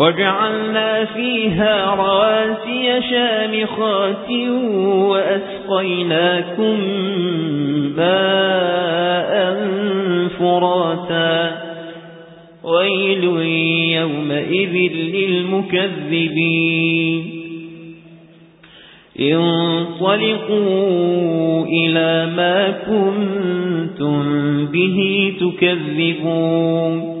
وجعلنا فيها رواسي شامخات وأسقيناكم ماء فراتا. ويل يومئذ للمكذبين. انطلقوا إلى ما كنتم به تكذبون.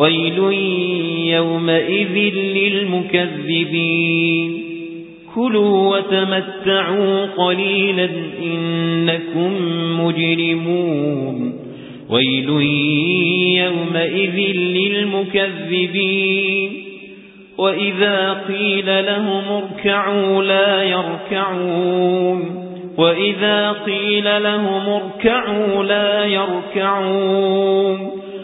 ويل يومئذ للمكذبين. كلوا وتمتعوا قليلا إنكم مجرمون. ويل يومئذ للمكذبين. وإذا قيل لهم اركعوا لا يركعون. وإذا قيل لهم اركعوا لا يركعون.